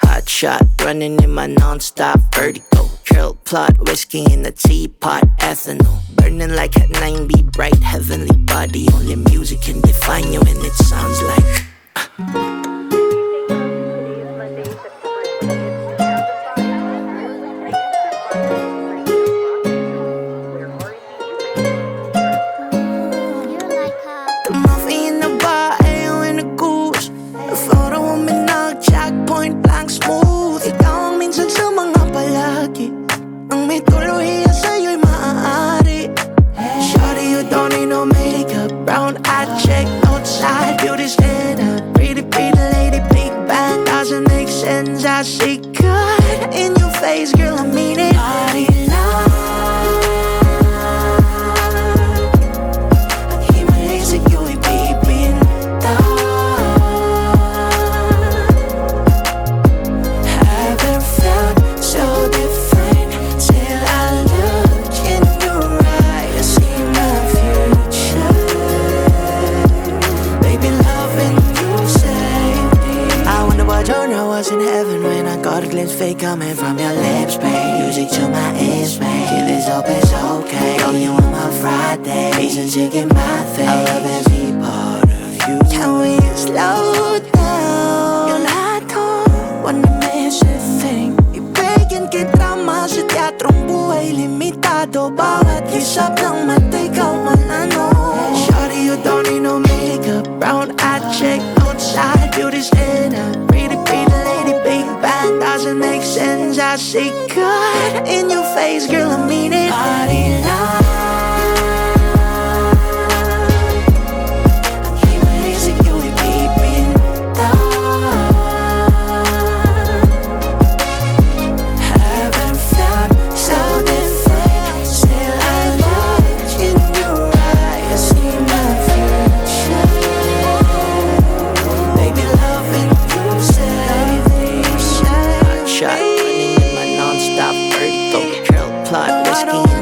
Hot shot, running in my non-stop vertigo. Curl plot, whiskey in the teapot, ethanol. Burning like at 90, bright heavenly body. Only music can define you, and it sounds like. Sa'yo'y maaari Shawty, you don't need no makeup. Brown eye check, outside, beauty standard Pretty, pretty lady, big Doesn't make sense, I see good In your face, girl, I mean it genre was in heaven When I got a glimpse fake coming from your lips, babe. Music to my ears, babe. Give this up, it's okay. Call you on my Friday. To get my face I love every part of you. Can we slow down? Yung lahat ko Wanna miss a thing. Ibigin kita mas sa teatrong buhay Limitado Bawat kisap ng mata ikaw man ano Shawty, you don't need no makeup. Brown eye check, outside. Beauty standard Pretty, pretty see good In your face, girl, I Clark Whiskey.